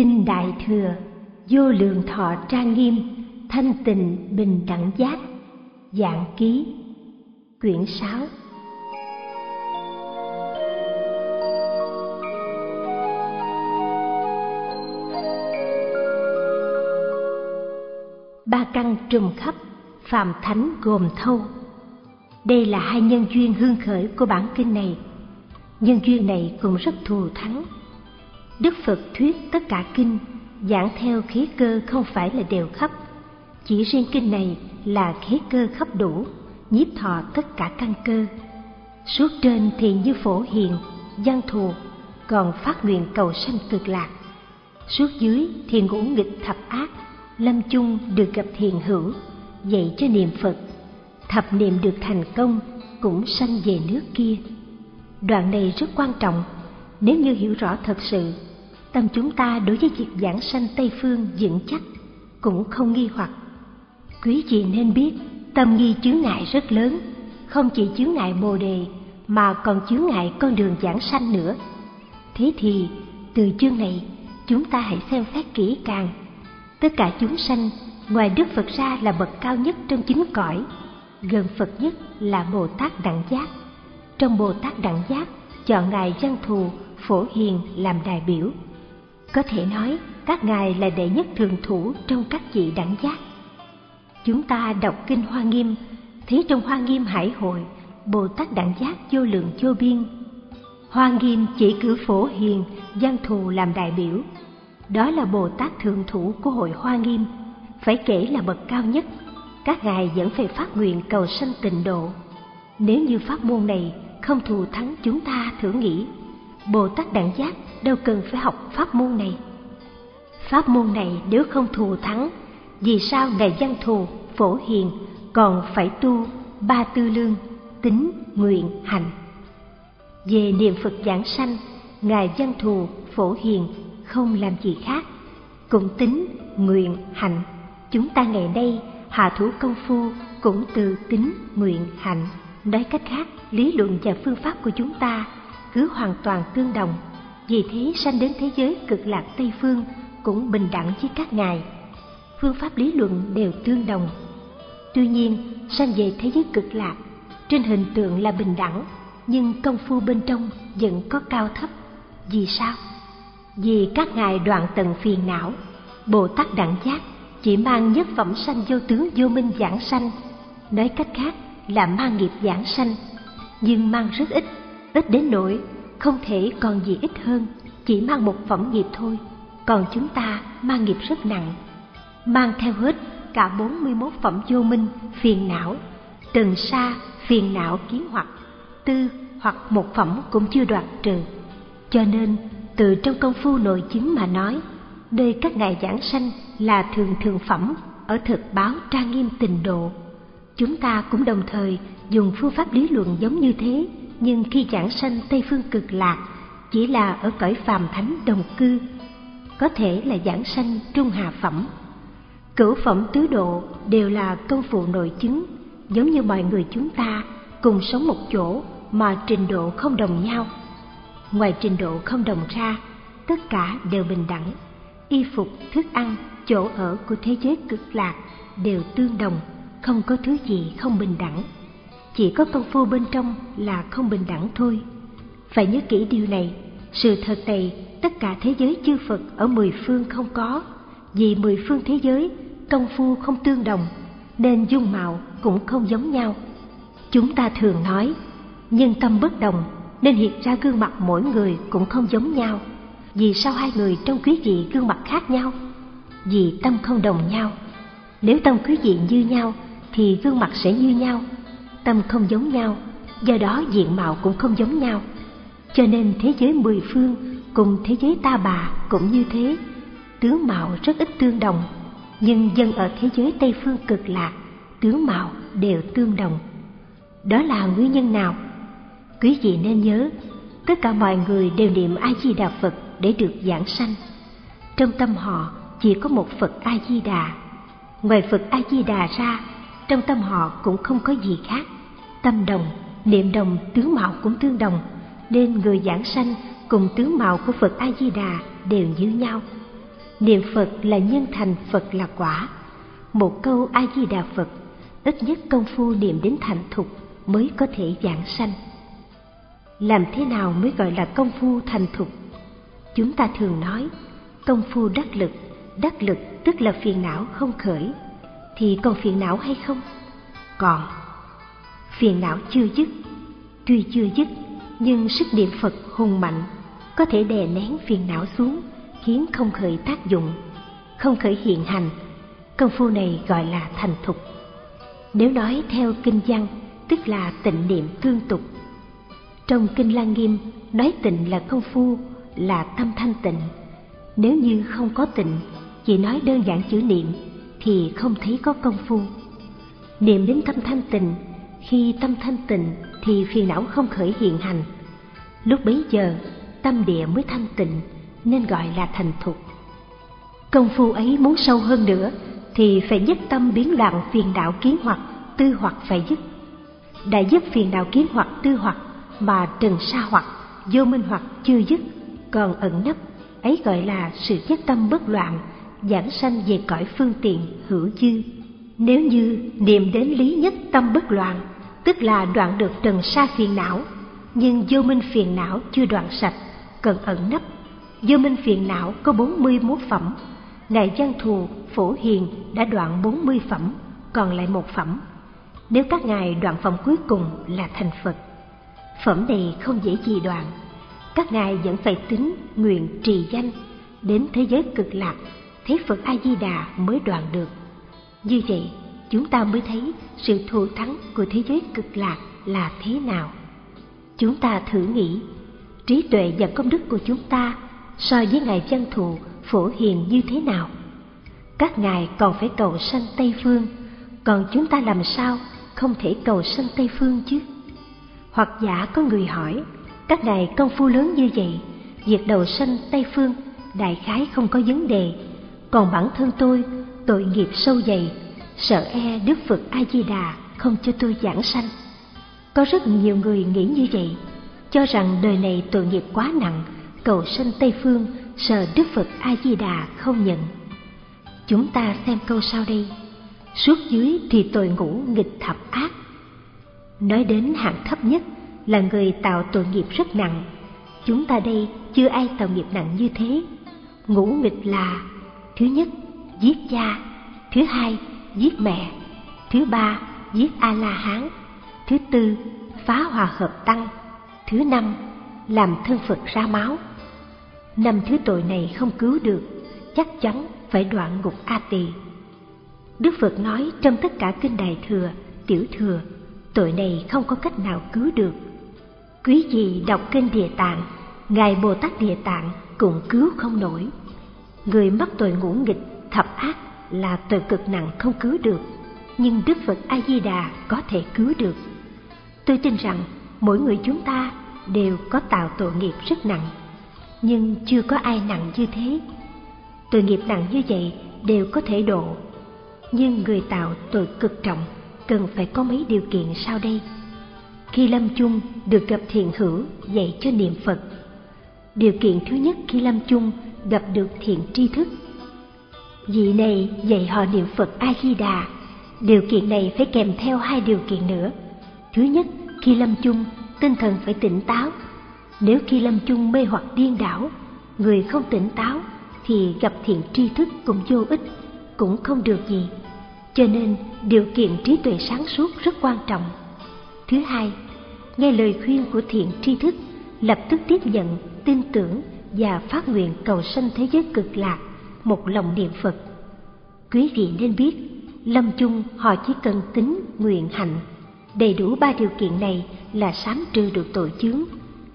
Kinh Đại Thừa, vô lượng thọ trang nghiêm, thanh tịnh bình đẳng giác, dạng ký, quyển 6. Ba căn trùm khắp, phàm thánh gồm thâu. Đây là hai nhân duyên hương khởi của bản kinh này. Nhân duyên này cũng rất thù thắng Đức Phật thuyết tất cả kinh giảng theo khí cơ không phải là đều khắp. Chỉ riêng kinh này là khí cơ khắp đủ, nhiếp thọ tất cả căn cơ. Suốt trên thì như phổ hiền, văn thù, còn phát nguyện cầu sanh cực lạc. Suốt dưới thì ngũ nghịch thập ác, lâm chung được gặp thiền hữu, dạy cho niệm Phật. Thập niệm được thành công cũng sanh về nước kia. Đoạn này rất quan trọng, nếu như hiểu rõ thật sự tâm chúng ta đối với việc giảng sanh Tây Phương vững chắc, cũng không nghi hoặc. Quý vị nên biết, tâm nghi chướng ngại rất lớn, không chỉ chướng ngại bồ đề, mà còn chướng ngại con đường giảng sanh nữa. Thế thì, từ chương này, chúng ta hãy xem xét kỹ càng. Tất cả chúng sanh, ngoài Đức Phật ra là bậc cao nhất trong chính cõi, gần Phật nhất là Bồ Tát Đẳng Giác. Trong Bồ Tát Đẳng Giác, chọn Ngài Văn Thù, Phổ Hiền làm đại biểu có thể nói các ngài là đệ nhất thường thủ trong các vị đẳng giác. Chúng ta đọc kinh Hoa Nghiêm, thấy trong Hoa Nghiêm Hải Hội, Bồ Tát đẳng giác vô lượng vô biên. Hoa Nghiêm chỉ cử phổ hiền, văn thù làm đại biểu. Đó là Bồ Tát thượng thủ của hội Hoa Nghiêm, phải kể là bậc cao nhất. Các ngài vẫn phải phát nguyện cầu sanh tịnh độ. Nếu như pháp môn này không thù thắng chúng ta thử nghĩ, Bồ Tát đẳng giác đâu cần phải học pháp môn này. Pháp môn này nếu không thù thắng, vì sao Ngài Văn Thù, Phổ Hiền còn phải tu ba tư lương, tính, nguyện, hành. Về niệm Phật giảng sanh, Ngài Văn Thù, Phổ Hiền không làm gì khác, cũng tính, nguyện, hạnh. Chúng ta ngày nay hạ thủ công phu cũng từ tính, nguyện, hạnh. Nói cách khác, lý luận và phương pháp của chúng ta cứ hoàn toàn tương đồng vì thế sanh đến thế giới cực lạc Tây Phương cũng bình đẳng với các ngài. Phương pháp lý luận đều tương đồng. Tuy nhiên, sanh về thế giới cực lạc, trên hình tượng là bình đẳng, nhưng công phu bên trong vẫn có cao thấp. Vì sao? Vì các ngài đoạn tận phiền não, Bồ Tát Đẳng Giác chỉ mang nhất phẩm sanh vô tướng vô minh giảng sanh, nói cách khác là mang nghiệp giảng sanh, nhưng mang rất ít, ít đến nỗi không thể còn gì ít hơn, chỉ mang một phẩm nghiệp thôi, còn chúng ta mang nghiệp rất nặng, mang theo hết cả 41 phẩm vô minh, phiền não, từng xa, phiền não kiến hoặc, tư hoặc một phẩm cũng chưa đoạt trừ. Cho nên, từ trong công phu nội chứng mà nói, nơi các ngài giảng sanh là thường thường phẩm ở thực báo trang nghiêm tình độ. Chúng ta cũng đồng thời dùng phương pháp lý luận giống như thế nhưng khi giảng sanh Tây Phương cực lạc chỉ là ở cõi phàm thánh đồng cư, có thể là giảng sanh trung hạ phẩm. Cửu phẩm tứ độ đều là công phụ nội chứng, giống như mọi người chúng ta cùng sống một chỗ mà trình độ không đồng nhau. Ngoài trình độ không đồng ra, tất cả đều bình đẳng. Y phục, thức ăn, chỗ ở của thế giới cực lạc đều tương đồng, không có thứ gì không bình đẳng chỉ có công phu bên trong là không bình đẳng thôi. Phải nhớ kỹ điều này, sự thật này tất cả thế giới chư phật ở mười phương không có. Vì mười phương thế giới, công phu không tương đồng, nên dung mạo cũng không giống nhau. Chúng ta thường nói nhân tâm bất đồng, nên hiện ra gương mặt mỗi người cũng không giống nhau. Vì sao hai người trong quý vị gương mặt khác nhau? Vì tâm không đồng nhau. Nếu tâm quý vị như nhau, thì gương mặt sẽ như nhau tâm không giống nhau, do đó diện mạo cũng không giống nhau. Cho nên thế giới mười phương cùng thế giới ta bà cũng như thế, tướng mạo rất ít tương đồng, nhưng dân ở thế giới Tây phương cực lạc, tướng mạo đều tương đồng. Đó là nguyên nhân nào? Quý vị nên nhớ, tất cả mọi người đều niệm A Di Đà Phật để được giảng sanh. Trong tâm họ chỉ có một Phật A Di Đà. Ngoài Phật A Di Đà ra, trong tâm họ cũng không có gì khác tâm đồng niệm đồng tướng mạo cũng tương đồng nên người giảng sanh cùng tướng mạo của phật a di đà đều như nhau niệm Phật là nhân thành Phật là quả. Một câu A Di Đà Phật, ít nhất công phu niệm đến thành thục mới có thể giảng sanh. Làm thế nào mới gọi là công phu thành thục? Chúng ta thường nói, công phu đắc lực, đắc lực tức là phiền não không khởi, thì còn phiền não hay không? Còn. Phiền não chưa dứt, tuy chưa dứt, nhưng sức niệm Phật hùng mạnh, có thể đè nén phiền não xuống, khiến không khởi tác dụng, không khởi hiện hành. Công phu này gọi là thành thục. Nếu nói theo kinh văn, tức là tịnh niệm tương tục. Trong kinh Lăng Nghiêm nói tịnh là công phu, là tâm thanh tịnh. Nếu như không có tịnh, chỉ nói đơn giản chữ niệm thì không thấy có công phu. Niệm đến tâm thanh tịnh, khi tâm thanh tịnh thì phiền não không khởi hiện hành. Lúc bấy giờ, tâm địa mới thanh tịnh nên gọi là thành thục. Công phu ấy muốn sâu hơn nữa thì phải dứt tâm biến loạn phiền đạo kiến hoặc tư hoặc phải dứt. Đã dứt phiền đạo kiến hoặc tư hoặc mà trần sa hoặc vô minh hoặc chưa dứt còn ẩn nấp ấy gọi là sự dứt tâm bất loạn giảng sanh về cõi phương tiện hữu dư nếu như niệm đến lý nhất tâm bất loạn, tức là đoạn được trần sa phiền não, nhưng vô minh phiền não chưa đoạn sạch, cần ẩn nấp. Vô minh phiền não có bốn mươi mốt phẩm ngài văn thù, phổ hiền đã đoạn bốn mươi phẩm, còn lại một phẩm. Nếu các ngài đoạn phẩm cuối cùng là thành phật, phẩm này không dễ gì đoạn. Các ngài vẫn phải tính nguyện trì danh đến thế giới cực lạc thấy phật a di đà mới đoạn được như vậy, chúng ta mới thấy sự thù thắng của thế giới cực lạc là thế nào. Chúng ta thử nghĩ, trí tuệ và công đức của chúng ta so với ngài văn thù phổ hiền như thế nào? Các ngài còn phải cầu sanh tây phương, còn chúng ta làm sao không thể cầu sanh tây phương chứ? Hoặc giả có người hỏi, các ngài công phu lớn như vậy, việc đầu sanh tây phương, đại khái không có vấn đề, còn bản thân tôi tội nghiệp sâu dày, sợ e đức phật a di đà không cho tôi giảng sanh. Có rất nhiều người nghĩ như vậy, cho rằng đời này tội nghiệp quá nặng, cầu sanh tây phương, sợ đức phật a di đà không nhận. Chúng ta xem câu sau đây. Suốt dưới thì tội ngũ nghịch thập ác. Nói đến hạng thấp nhất là người tạo tội nghiệp rất nặng. Chúng ta đây chưa ai tạo nghiệp nặng như thế. Ngũ nghịch là, thứ nhất giết cha, thứ hai giết mẹ, thứ ba giết a la hán thứ tư phá hòa hợp tăng, thứ năm làm thân phật ra máu. Năm thứ tội này không cứu được, chắc chắn phải đoạn ngục a tỳ đức phật nói trong tất cả kinh đại thừa, tiểu thừa, tội này không có cách nào cứu được. Quý vị đọc kinh địa tạng, ngài bồ tát địa tạng cũng cứu không nổi. Người mắc tội ngũ nghịch thập ác là tội cực nặng không cứu được, nhưng đức phật a di đà có thể cứu được. Tôi tin rằng mỗi người chúng ta đều có tạo tội nghiệp rất nặng, nhưng chưa có ai nặng như thế. Tội nghiệp nặng như vậy đều có thể độ, nhưng người tạo tội cực trọng cần phải có mấy điều kiện sau đây. Khi lâm chung được gặp thiện hữu dạy cho niệm phật, điều kiện thứ nhất khi lâm chung gặp được thiện tri thức vị này dạy họ niệm phật a di đà điều kiện này phải kèm theo hai điều kiện nữa. Thứ nhất, khi lâm chung, tinh thần phải tỉnh táo. Nếu khi lâm chung mê hoặc điên đảo, người không tỉnh táo thì gặp thiện tri thức cũng vô ích, cũng không được gì. Cho nên, điều kiện trí tuệ sáng suốt rất quan trọng. Thứ hai, nghe lời khuyên của thiện tri thức, lập tức tiếp nhận, tin tưởng và phát nguyện cầu sanh thế giới cực lạc một lòng niệm phật. Quý vị nên biết, lâm chung, họ chỉ cần tính nguyện hạnh. Đầy đủ ba điều kiện này là sám trừ được tội chướng,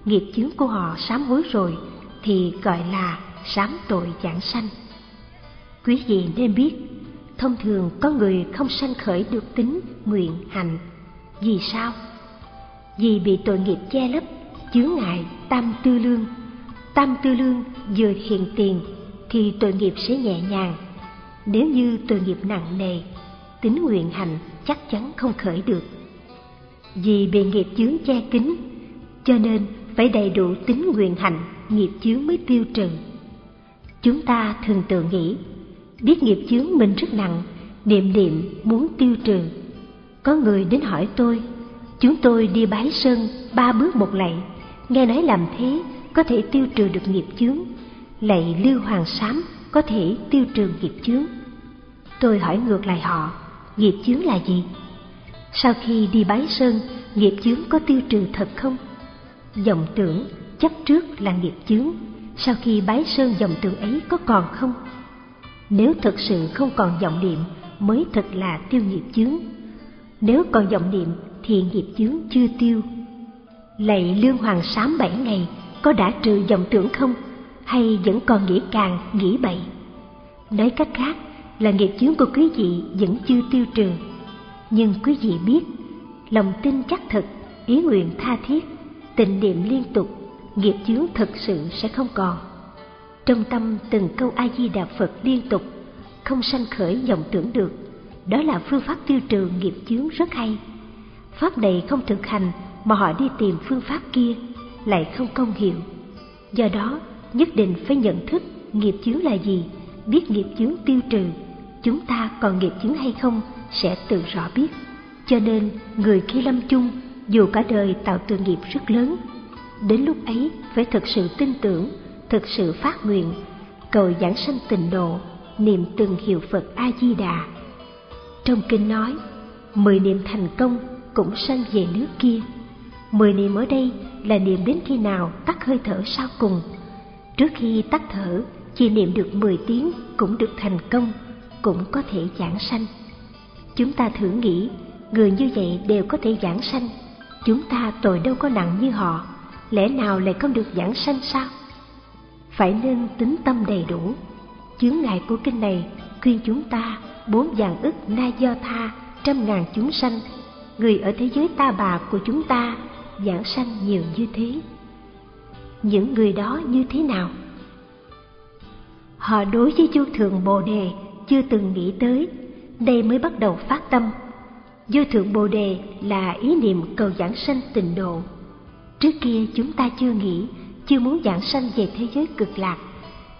nghiệp chướng của họ sám hối rồi, thì gọi là sám tội giảng sanh. Quý vị nên biết, thông thường có người không sanh khởi được tính nguyện hạnh. Vì sao? Vì bị tội nghiệp che lấp, chướng ngại tam tư lương. Tam tư lương vừa hiện tiền thì tội nghiệp sẽ nhẹ nhàng. Nếu như tội nghiệp nặng nề tính nguyện hành chắc chắn không khởi được. Vì bị nghiệp chướng che kín cho nên phải đầy đủ tính nguyện hành nghiệp chướng mới tiêu trừ. Chúng ta thường tự nghĩ, biết nghiệp chướng mình rất nặng, niệm niệm muốn tiêu trừ. Có người đến hỏi tôi, chúng tôi đi bái sơn ba bước một lạy, nghe nói làm thế có thể tiêu trừ được nghiệp chướng, lạy lưu hoàng sám có thể tiêu trừ nghiệp chướng. Tôi hỏi ngược lại họ, nghiệp chướng là gì? Sau khi đi bái sơn, nghiệp chướng có tiêu trừ thật không? Dòng tưởng, chấp trước là nghiệp chướng, sau khi bái sơn dòng tưởng ấy có còn không? Nếu thực sự không còn vọng niệm mới thật là tiêu nghiệp chướng. Nếu còn vọng niệm thì nghiệp chướng chưa tiêu. Lạy lương hoàng sám bảy ngày có đã trừ vọng tưởng không? Hay vẫn còn nghĩ càng, nghĩ bậy? Nói cách khác là nghiệp chướng của quý vị vẫn chưa tiêu trừ. Nhưng quý vị biết, lòng tin chắc thực, ý nguyện tha thiết, tịnh niệm liên tục, nghiệp chướng thực sự sẽ không còn. Trong tâm từng câu A-di-đà Phật liên tục, không sanh khởi vọng tưởng được, đó là phương pháp tiêu trừ nghiệp chướng rất hay. Pháp này không thực hành mà họ đi tìm phương pháp kia, lại không công hiệu. Do đó, nhất định phải nhận thức nghiệp chướng là gì, biết nghiệp chướng tiêu trừ, chúng ta còn nghiệp chướng hay không sẽ tự rõ biết. Cho nên, người khi lâm chung, dù cả đời tạo tội nghiệp rất lớn, đến lúc ấy phải thực sự tin tưởng, thực sự phát nguyện, cầu giảng sanh tịnh độ, niệm từng hiệu Phật A-di-đà. Trong kinh nói, mười niệm thành công cũng sanh về nước kia. Mười niệm ở đây là niệm đến khi nào tắt hơi thở sau cùng. Trước khi tắt thở, chỉ niệm được mười tiếng cũng được thành công, cũng có thể giảng sanh. Chúng ta thử nghĩ, người như vậy đều có thể giảng sanh. Chúng ta tội đâu có nặng như họ, lẽ nào lại không được giảng sanh sao? Phải nên tính tâm đầy đủ. Chướng ngại của kinh này khuyên chúng ta bốn vạn ức na do tha trăm ngàn chúng sanh người ở thế giới ta bà của chúng ta giảng sanh nhiều như thế những người đó như thế nào. Họ đối với vô thượng bồ đề chưa từng nghĩ tới, đây mới bắt đầu phát tâm. Vô thượng bồ đề là ý niệm cầu giảng sanh tịnh độ. Trước kia chúng ta chưa nghĩ, chưa muốn giảng sanh về thế giới cực lạc,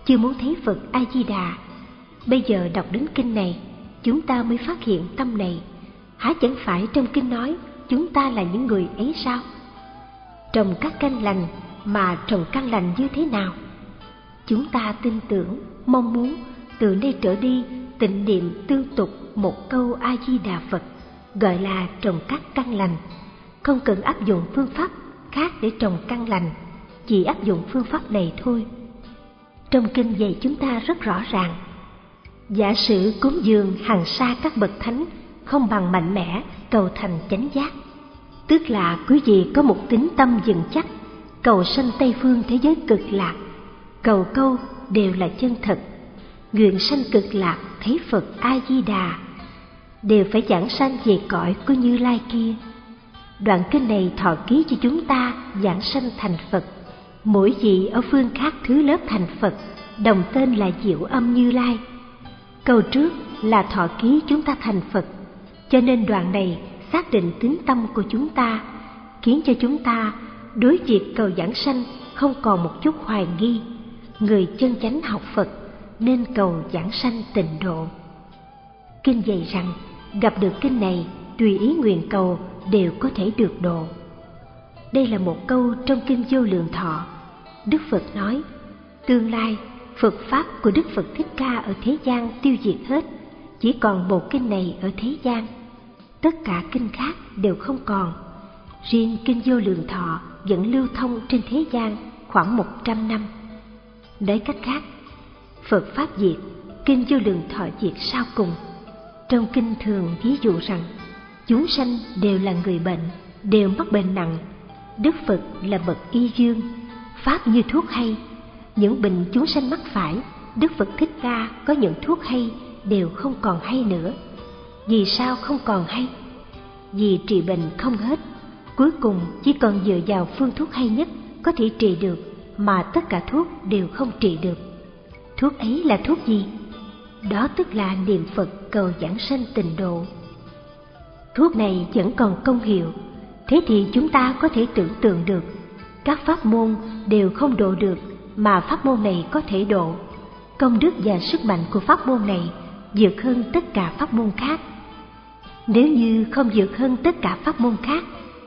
chưa muốn thấy phật a di đà bây giờ đọc đến kinh này, chúng ta mới phát hiện tâm này. Há chẳng phải trong kinh nói chúng ta là những người ấy sao? Trồng các căn lành mà trồng căn lành như thế nào. Chúng ta tin tưởng, mong muốn từ nay trở đi tịnh niệm tương tục một câu a di đà phật, gọi là trồng các căn lành. Không cần áp dụng phương pháp khác để trồng căn lành, chỉ áp dụng phương pháp này thôi. Trong kinh dạy chúng ta rất rõ ràng, giả sử cúng dường hàng xa các bậc thánh không bằng mạnh mẽ cầu thành chánh giác, tức là quý vị có một tính tâm vững chắc cầu sanh tây phương thế giới cực lạc, cầu câu đều là chân thật. Nguyện sanh cực lạc thấy phật a di đà đều phải giảng sanh về cõi của như lai kia. Đoạn kinh này thọ ký cho chúng ta giảng sanh thành phật. Mỗi vị ở phương khác thứ lớp thành phật, đồng tên là diệu âm như lai. Câu trước là thọ ký chúng ta thành phật. Cho nên đoạn này xác định tính tâm của chúng ta, khiến cho chúng ta đối diệt cầu giảng sanh không còn một chút hoài nghi. Người chân chánh học phật nên cầu giảng sanh tịnh độ. Kinh dạy rằng, gặp được kinh này, tùy ý nguyện cầu đều có thể được độ. Đây là một câu trong kinh vô lượng thọ. Đức phật nói, tương lai, phật pháp của đức phật thích ca ở thế gian tiêu diệt hết, chỉ còn bộ kinh này ở thế gian. Tất cả kinh khác đều không còn riêng kinh vô lượng thọ vẫn lưu thông trên thế gian khoảng một trăm năm. Nói cách khác, phật pháp diệt kinh vô lượng thọ diệt sau cùng. Trong kinh thường ví dụ rằng, chúng sanh đều là người bệnh, đều mắc bệnh nặng. Đức phật là bậc y dương, pháp như thuốc hay. Những bệnh chúng sanh mắc phải, đức phật thích ca có những thuốc hay, đều không còn hay nữa. Vì sao không còn hay? Vì trị bệnh không hết cuối cùng chỉ còn dựa vào phương thuốc hay nhất có thể trị được mà tất cả thuốc đều không trị được. Thuốc ấy là thuốc gì? Đó tức là niệm phật cầu giảng sanh tịnh độ. Thuốc này vẫn còn công hiệu thế thì chúng ta có thể tưởng tượng được. Các pháp môn đều không độ được mà pháp môn này có thể độ. Công đức và sức mạnh của pháp môn này vượt hơn tất cả pháp môn khác. Nếu như không vượt hơn tất cả pháp môn khác,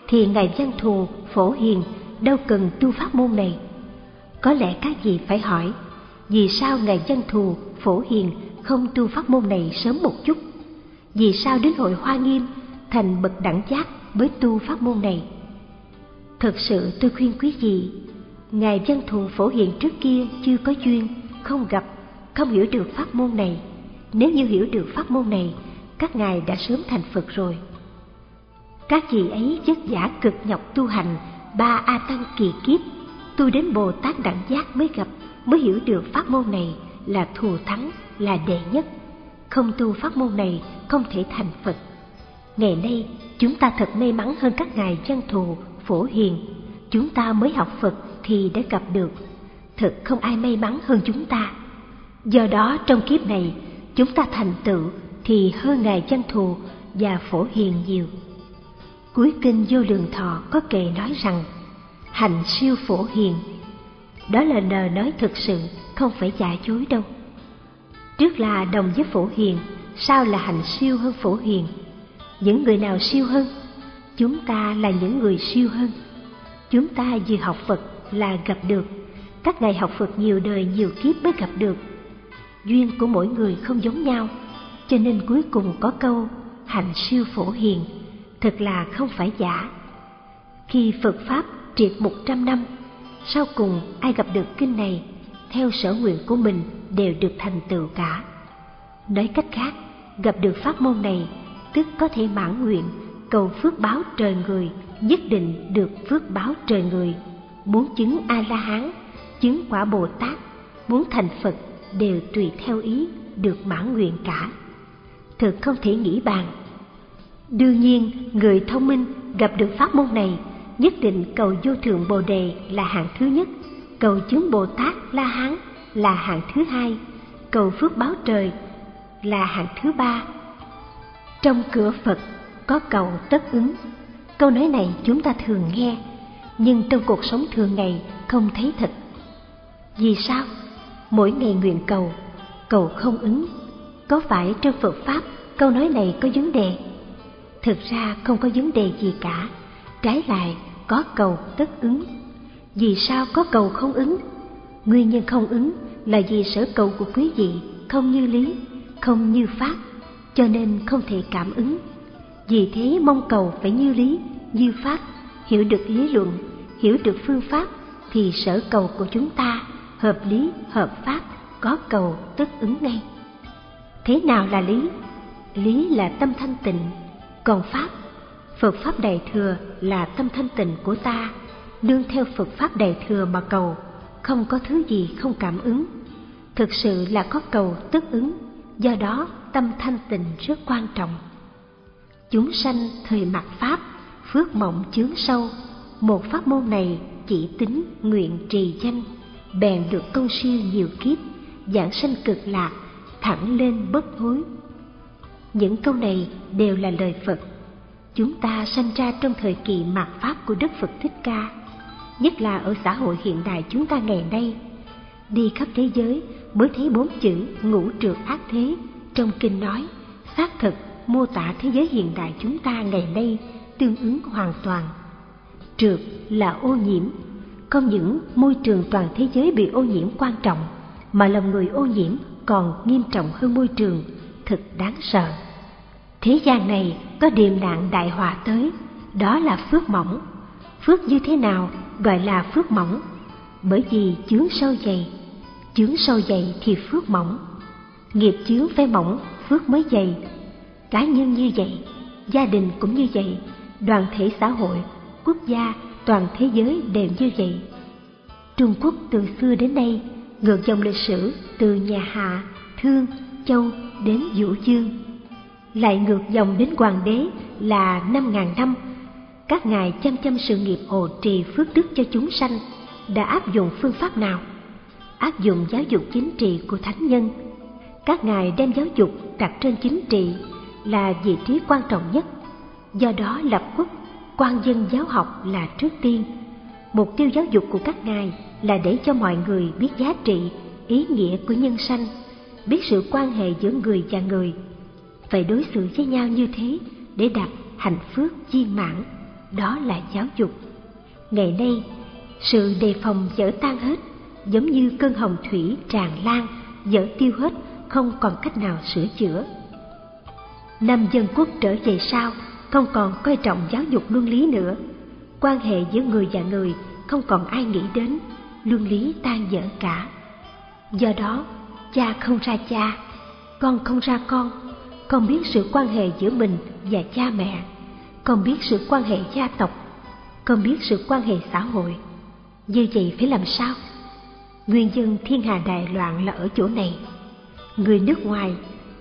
thì Ngài Văn Thù, Phổ Hiền đâu cần tu pháp môn này. Có lẽ các vị phải hỏi, vì sao Ngài Văn Thù, Phổ Hiền không tu pháp môn này sớm một chút? Vì sao đến hội Hoa Nghiêm thành bậc đẳng giác mới tu pháp môn này? Thật sự tôi khuyên quý vị, Ngài Văn Thù Phổ Hiền trước kia chưa có duyên, không gặp, không hiểu được pháp môn này. Nếu như hiểu được pháp môn này, các ngài đã sớm thành Phật rồi. Các chị ấy vất vả cực nhọc tu hành ba A Tăng kỳ kiếp, tu đến Bồ Tát Đẳng Giác mới gặp, mới hiểu được pháp môn này là thù thắng, là đệ nhất. Không tu pháp môn này không thể thành Phật. Ngày nay, chúng ta thật may mắn hơn các ngài văn thù, phổ hiền. Chúng ta mới học Phật thì đã gặp được. Thật không ai may mắn hơn chúng ta. Do đó trong kiếp này, chúng ta thành tựu thì hơn ngài văn thù và phổ hiền nhiều. Cuối kinh vô lượng thọ có kệ nói rằng hành siêu phổ hiền. Đó là lời nói thực sự, không phải giả dối đâu. Trước là đồng với phổ hiền, sau là hành siêu hơn phổ hiền. Những người nào siêu hơn? Chúng ta là những người siêu hơn. Chúng ta vừa học Phật là gặp được. Các ngày học Phật nhiều đời nhiều kiếp mới gặp được. Duyên của mỗi người không giống nhau, cho nên cuối cùng có câu hành siêu phổ hiền thật là không phải giả. Khi Phật Pháp triệt một trăm năm, sau cùng ai gặp được kinh này, theo sở nguyện của mình đều được thành tựu cả. Nói cách khác, gặp được pháp môn này, tức có thể mãn nguyện, cầu phước báo trời người, nhất định được phước báo trời người. Muốn chứng A-la-hán, chứng quả Bồ Tát, muốn thành Phật đều tùy theo ý, được mãn nguyện cả. thực không thể nghĩ bàn Đương nhiên, người thông minh gặp được pháp môn này, nhất định cầu vô thượng Bồ đề là hạng thứ nhất, cầu chứng Bồ Tát La Hán là hạng thứ hai, cầu phước báo trời là hạng thứ ba. Trong cửa Phật có cầu tất ứng. Câu nói này chúng ta thường nghe, nhưng trong cuộc sống thường ngày không thấy thật. Vì sao? Mỗi ngày nguyện cầu, cầu không ứng. Có phải trong Phật Pháp câu nói này có vấn đề? Thực ra không có vấn đề gì cả. Trái lại, có cầu tất ứng. Vì sao có cầu không ứng? Nguyên nhân không ứng là vì sở cầu của quý vị không như lý, không như pháp, cho nên không thể cảm ứng. Vì thế mong cầu phải như lý, như pháp, hiểu được lý luận, hiểu được phương pháp thì sở cầu của chúng ta hợp lý, hợp pháp, có cầu tất ứng ngay. Thế nào là lý? Lý là tâm thanh tịnh còn Pháp, Phật Pháp Đại Thừa là tâm thanh tịnh của ta, nương theo Phật Pháp Đại Thừa mà cầu, không có thứ gì không cảm ứng. Thực sự là có cầu tức ứng, do đó tâm thanh tịnh rất quan trọng. Chúng sanh thời mặt Pháp, phước mộng chướng sâu, một pháp môn này chỉ tính nguyện trì danh, bèn được công siêu nhiều kiếp, giảng sanh cực lạc, thẳng lên bất hối những câu này đều là lời Phật. Chúng ta sanh ra trong thời kỳ mạt Pháp của Đức Phật Thích Ca, nhất là ở xã hội hiện đại chúng ta ngày nay. Đi khắp thế giới mới thấy bốn chữ ngũ trượt ác thế trong kinh nói, xác thực mô tả thế giới hiện đại chúng ta ngày nay tương ứng hoàn toàn. Trượt là ô nhiễm, không những môi trường toàn thế giới bị ô nhiễm quan trọng, mà lòng người ô nhiễm còn nghiêm trọng hơn môi trường thực đáng sợ. Thế gian này có điềm nạn đại họa tới, đó là phước mỏng. Phước như thế nào gọi là phước mỏng? Bởi vì chướng sâu dày, chướng sâu dày thì phước mỏng. Nghiệp chướng phải mỏng, phước mới dày. Cá nhân như vậy, gia đình cũng như vậy, đoàn thể xã hội, quốc gia, toàn thế giới đều như vậy. Trung Quốc từ xưa đến nay ngược dòng lịch sử từ nhà Hạ, Thương, Châu đến Vũ Dương, lại ngược dòng đến hoàng đế là năm ngàn năm. Các ngài chăm chăm sự nghiệp hộ trì phước đức cho chúng sanh đã áp dụng phương pháp nào? Áp dụng giáo dục chính trị của thánh nhân. Các ngài đem giáo dục đặt trên chính trị là vị trí quan trọng nhất. Do đó lập quốc, quan dân giáo học là trước tiên. Mục tiêu giáo dục của các ngài là để cho mọi người biết giá trị ý nghĩa của nhân sanh, biết sự quan hệ giữa người và người. Phải đối xử với nhau như thế để đạt hạnh phước viên mãn, đó là giáo dục. Ngày nay, sự đề phòng dở tan hết, giống như cơn hồng thủy tràn lan, dở tiêu hết, không còn cách nào sửa chữa. Năm dân quốc trở về sau, không còn coi trọng giáo dục luân lý nữa. Quan hệ giữa người và người không còn ai nghĩ đến, luân lý tan dở cả. Do đó, cha không ra cha, con không ra con, con biết sự quan hệ giữa mình và cha mẹ, con biết sự quan hệ gia tộc, con biết sự quan hệ xã hội. Như vậy phải làm sao? Nguyên nhân thiên hà đại loạn là ở chỗ này. Người nước ngoài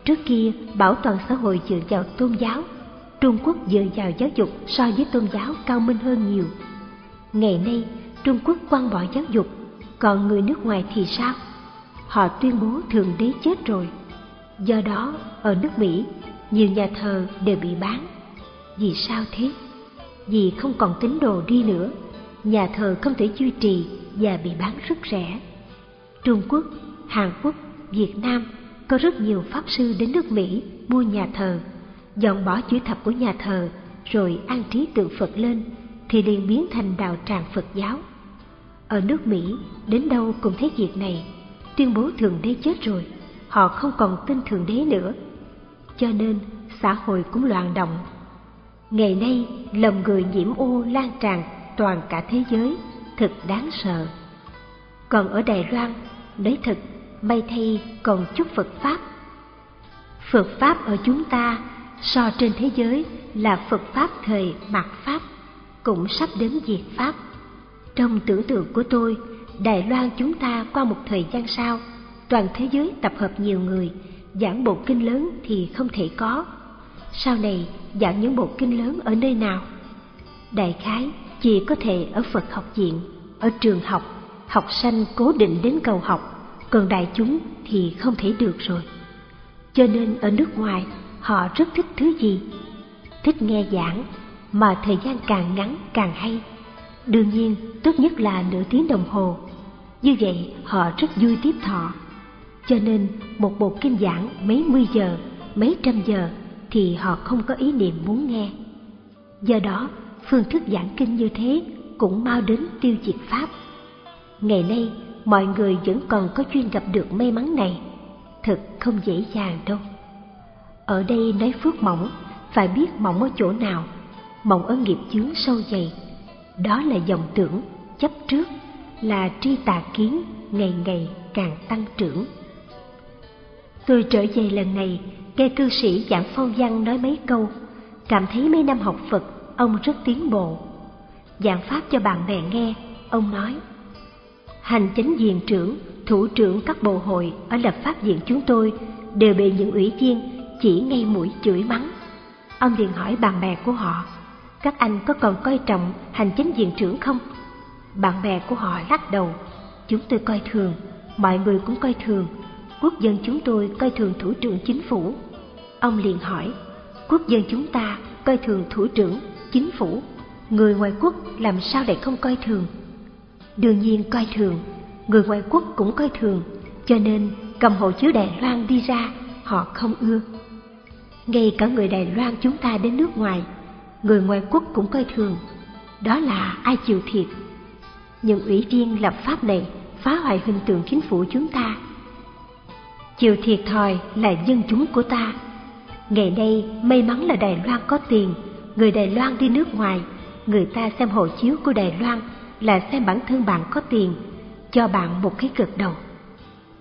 trước kia bảo toàn xã hội dựa vào tôn giáo, Trung Quốc dựa vào giáo dục so với tôn giáo cao minh hơn nhiều. Ngày nay, Trung Quốc quăng bỏ giáo dục, còn người nước ngoài thì sao? Họ tuyên bố Thượng Đế chết rồi. Do đó, ở nước Mỹ, nhiều nhà thờ đều bị bán. Vì sao thế? Vì không còn tín đồ đi nữa, nhà thờ không thể duy trì và bị bán rất rẻ. Trung Quốc, Hàn Quốc, Việt Nam có rất nhiều pháp sư đến nước Mỹ mua nhà thờ, dọn bỏ chữ thập của nhà thờ rồi an trí tượng Phật lên thì liền biến thành đạo tràng Phật giáo. Ở nước Mỹ, đến đâu cũng thấy việc này, tuyên bố Thượng Đế chết rồi, họ không còn tin Thượng Đế nữa. Cho nên, xã hội cũng loạn động. Ngày nay, lầm người nhiễm ô lan tràn toàn cả thế giới, thật đáng sợ. Còn ở Đài Loan, nói thật, may thay còn chút Phật Pháp. Phật Pháp ở chúng ta so trên thế giới là Phật Pháp thời mạt Pháp, cũng sắp đến diệt Pháp. Trong tưởng tượng của tôi, Đài Loan chúng ta qua một thời gian sau, toàn thế giới tập hợp nhiều người, giảng bộ kinh lớn thì không thể có. Sau này giảng những bộ kinh lớn ở nơi nào? Đại khái chỉ có thể ở Phật học viện, ở trường học, học sanh cố định đến cầu học, còn đại chúng thì không thể được rồi. Cho nên ở nước ngoài họ rất thích thứ gì? Thích nghe giảng, mà thời gian càng ngắn càng hay Đương nhiên, tốt nhất là nửa tiếng đồng hồ. Như vậy, họ rất vui tiếp thọ. Cho nên, một bộ kinh giảng mấy mươi giờ, mấy trăm giờ thì họ không có ý niệm muốn nghe. Do đó, phương thức giảng kinh như thế cũng mau đến tiêu diệt Pháp. Ngày nay, mọi người vẫn còn có duyên gặp được may mắn này. Thật không dễ dàng đâu. Ở đây nói phước mỏng, phải biết mỏng ở chỗ nào, mỏng ở nghiệp chướng sâu dày đó là dòng tưởng chấp trước là tri tà kiến ngày ngày càng tăng trưởng. Tôi trở về lần này, nghe cư sĩ giảng phong văn nói mấy câu, cảm thấy mấy năm học phật, ông rất tiến bộ. Giảng pháp cho bạn bè nghe, ông nói, hành chánh viện trưởng, thủ trưởng các bộ hội ở lập pháp viện chúng tôi đều bị những ủy viên chỉ ngay mũi chửi mắng. Ông liền hỏi bạn bè của họ, các anh có còn coi trọng hành chính viện trưởng không? Bạn bè của họ lắc đầu, chúng tôi coi thường, mọi người cũng coi thường, quốc dân chúng tôi coi thường thủ trưởng chính phủ. Ông liền hỏi, quốc dân chúng ta coi thường thủ trưởng, chính phủ, người ngoài quốc làm sao lại không coi thường? Đương nhiên coi thường, người ngoài quốc cũng coi thường, cho nên cầm hộ chiếu Đài Loan đi ra, họ không ưa. Ngay cả người Đài Loan chúng ta đến nước ngoài người ngoài quốc cũng coi thường. Đó là ai chịu thiệt? Những ủy viên lập pháp này phá hoại hình tượng chính phủ chúng ta. Chịu thiệt thòi là dân chúng của ta. Ngày nay may mắn là đài loan có tiền. Người đài loan đi nước ngoài người ta xem hộ chiếu của đài loan là xem bản thân bạn có tiền cho bạn một cái cực đầu.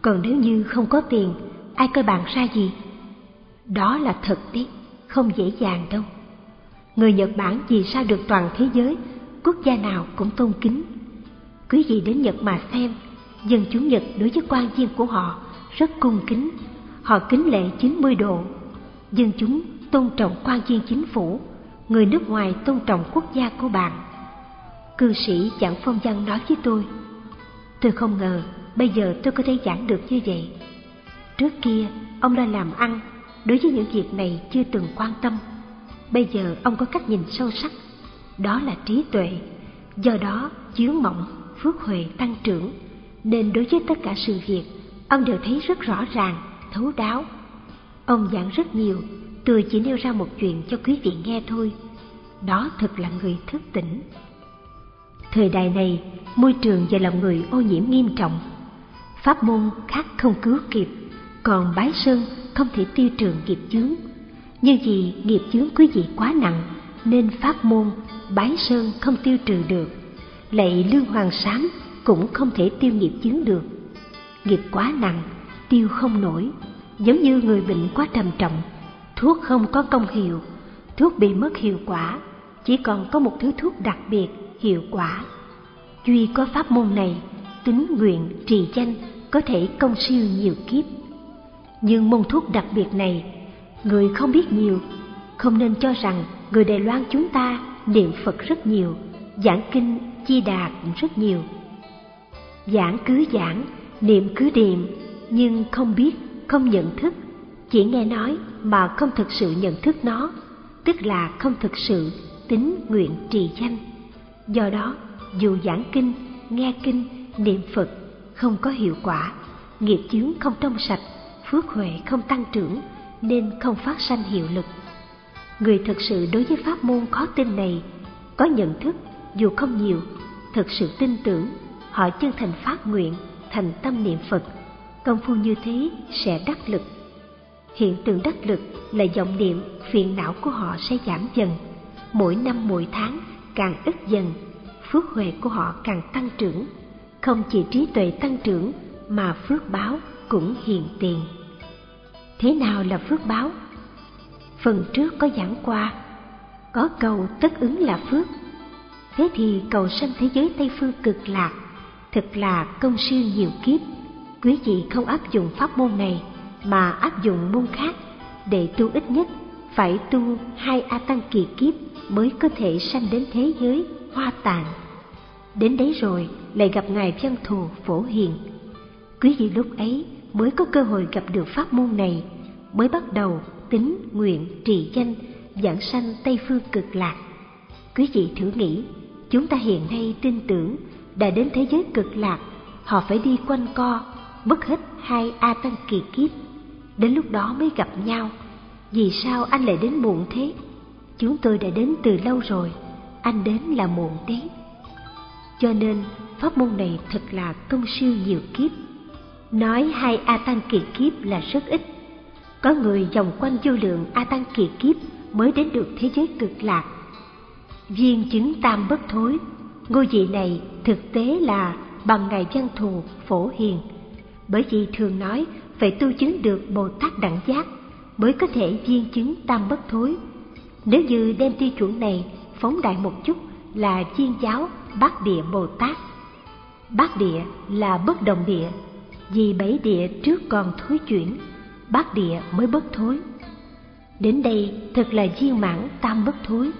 Còn nếu như không có tiền ai coi bạn ra gì? Đó là thật đấy không dễ dàng đâu. Người Nhật Bản vì sao được toàn thế giới, quốc gia nào cũng tôn kính. Quý vị đến Nhật mà xem, dân chúng Nhật đối với quan viên của họ rất cung kính, họ kính lệ 90 độ. Dân chúng tôn trọng quan viên chính phủ, người nước ngoài tôn trọng quốc gia của bạn. Cư sĩ giảng phong văn nói với tôi, tôi không ngờ bây giờ tôi có thể giảng được như vậy. Trước kia, ông đã làm ăn, đối với những việc này chưa từng quan tâm Bây giờ ông có cách nhìn sâu sắc, đó là trí tuệ. Do đó, chướng mộng, phước huệ tăng trưởng, nên đối với tất cả sự việc, ông đều thấy rất rõ ràng, thấu đáo. Ông giảng rất nhiều, tôi chỉ nêu ra một chuyện cho quý vị nghe thôi. Đó thật là người thức tỉnh. Thời đại này, môi trường và lòng người ô nhiễm nghiêm trọng. Pháp môn khác không cứu kịp, còn bái sơn không thể tiêu trường nghiệp chướng. Nhưng vì nghiệp chướng quý vị quá nặng, nên pháp môn bái sơn không tiêu trừ được. Lạy lương hoàng sám cũng không thể tiêu nghiệp chướng được. Nghiệp quá nặng, tiêu không nổi, giống như người bệnh quá trầm trọng, thuốc không có công hiệu, thuốc bị mất hiệu quả, chỉ còn có một thứ thuốc đặc biệt hiệu quả. Duy có pháp môn này, tính nguyện trì danh có thể công siêu nhiều kiếp. Nhưng môn thuốc đặc biệt này, người không biết nhiều, không nên cho rằng người Đài Loan chúng ta niệm Phật rất nhiều, giảng kinh chi đà cũng rất nhiều. Giảng cứ giảng, niệm cứ niệm, nhưng không biết, không nhận thức, chỉ nghe nói mà không thực sự nhận thức nó, tức là không thực sự tính nguyện trì danh. Do đó, dù giảng kinh, nghe kinh, niệm Phật không có hiệu quả, nghiệp chướng không trong sạch, phước huệ không tăng trưởng nên không phát sanh hiệu lực. Người thực sự đối với pháp môn khó tin này có nhận thức dù không nhiều, thực sự tin tưởng, họ chân thành phát nguyện, thành tâm niệm Phật, công phu như thế sẽ đắc lực. Hiện tượng đắc lực là vọng niệm phiền não của họ sẽ giảm dần, mỗi năm mỗi tháng càng ít dần, phước huệ của họ càng tăng trưởng, không chỉ trí tuệ tăng trưởng mà phước báo cũng hiện tiền. Thế nào là phước báo? Phần trước có giảng qua, có cầu tất ứng là phước. Thế thì cầu sanh thế giới Tây Phương cực lạc, thực là công siêu nhiều kiếp. Quý vị không áp dụng pháp môn này mà áp dụng môn khác để tu ít nhất phải tu hai A Tăng kỳ kiếp mới có thể sanh đến thế giới hoa tàn. Đến đấy rồi lại gặp Ngài Văn Thù Phổ Hiền. Quý vị lúc ấy mới có cơ hội gặp được pháp môn này, mới bắt đầu tính nguyện trì danh giảng sanh Tây Phương cực lạc. Quý vị thử nghĩ, chúng ta hiện nay tin tưởng đã đến thế giới cực lạc, họ phải đi quanh co, mất hết hai A Tăng kỳ kiếp. Đến lúc đó mới gặp nhau. Vì sao anh lại đến muộn thế? Chúng tôi đã đến từ lâu rồi, anh đến là muộn đấy. Cho nên, pháp môn này thật là công siêu nhiều kiếp. Nói hai A Tăng kỳ kiếp là rất ít. Có người vòng quanh vô lượng A Tăng kỳ kiếp mới đến được thế giới cực lạc. Viên chứng tam bất thối, ngôi vị này thực tế là bằng ngài văn thù phổ hiền. Bởi vì thường nói phải tu chứng được Bồ Tát đẳng giác mới có thể viên chứng tam bất thối. Nếu như đem tiêu chuẩn này phóng đại một chút là viên giáo bát địa Bồ Tát. Bát địa là bất đồng địa, vì bảy địa trước còn thối chuyển, bát địa mới bất thối. Đến đây thật là viên mãn tam bất thối.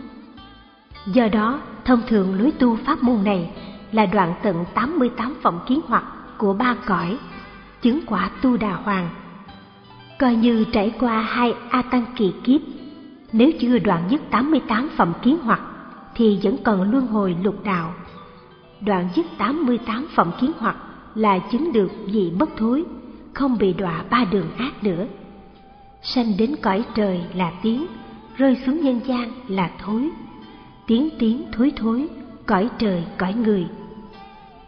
Do đó, thông thường lối tu pháp môn này là đoạn tận 88 phẩm kiến hoặc của ba cõi, chứng quả tu đà hoàng. Coi như trải qua hai A Tăng kỳ kiếp, nếu chưa đoạn dứt 88 phẩm kiến hoặc thì vẫn còn luân hồi lục đạo. Đoạn dứt 88 phẩm kiến hoặc là chứng được vị bất thối, không bị đọa ba đường ác nữa. Sanh đến cõi trời là tiếng, rơi xuống nhân gian là thối. Tiếng tiếng thối thối, cõi trời cõi người.